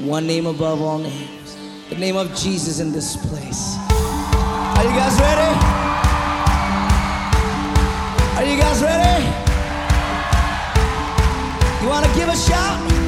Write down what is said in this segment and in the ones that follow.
one name above all names, the name of Jesus in this place. Are you guys ready? Are you guys ready? You want to give a shout?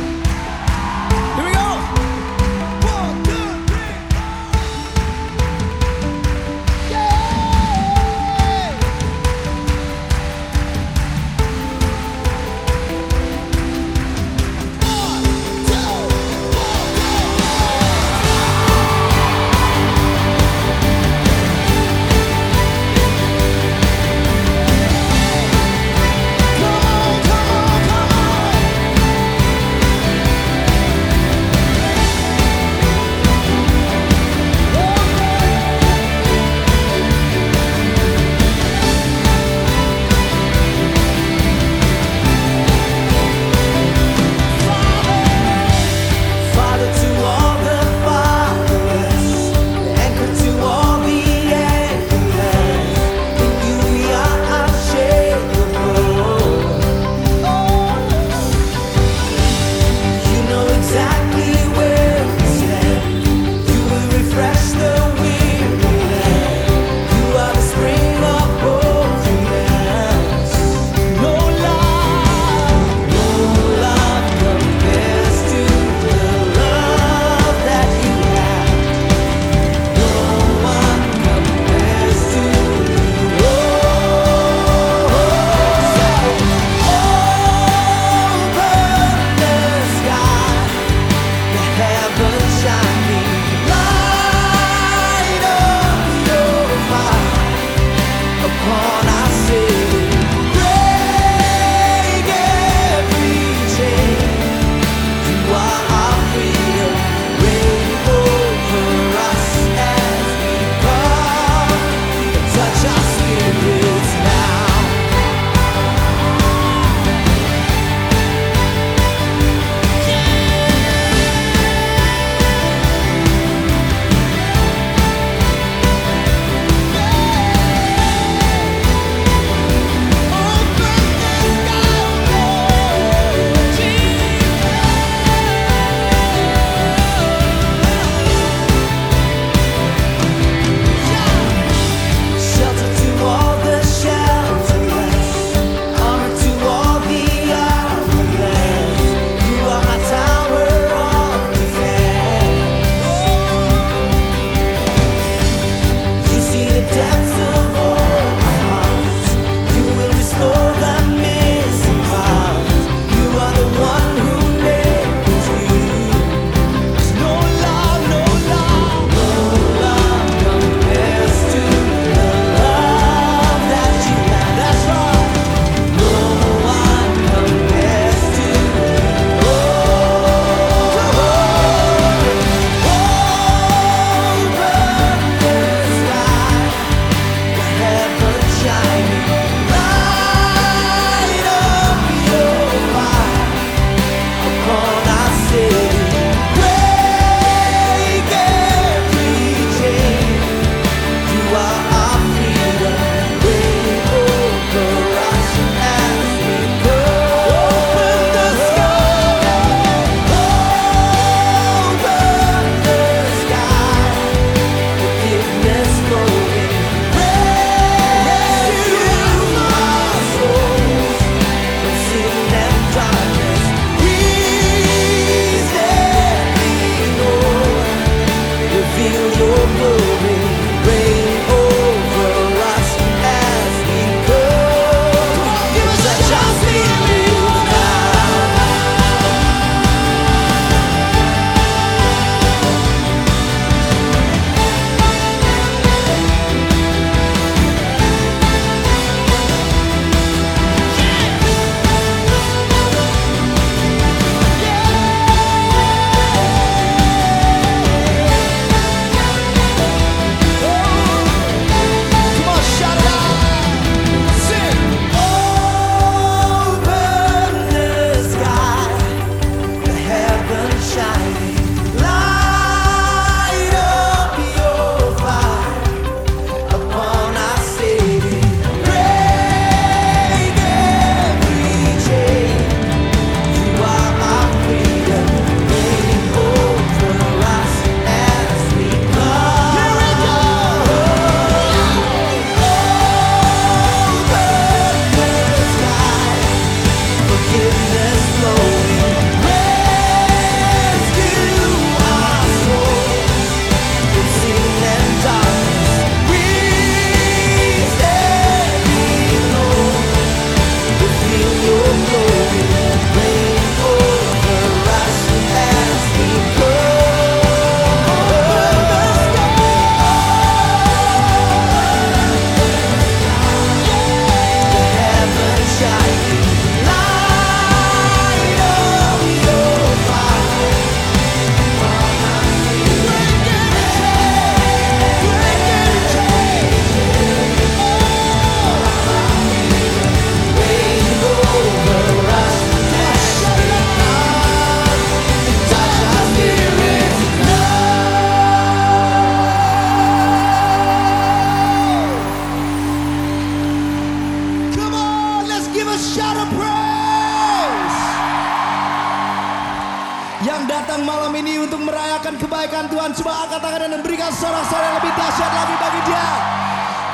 Kebaikan Tuhan. Coba angkat tangan dan berikan sorak-sorai yang lebih dahsyat lagi bagi dia.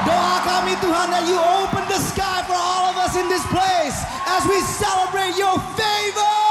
Doa kami Tuhan that you open the sky for all of us in this place as we celebrate your favor.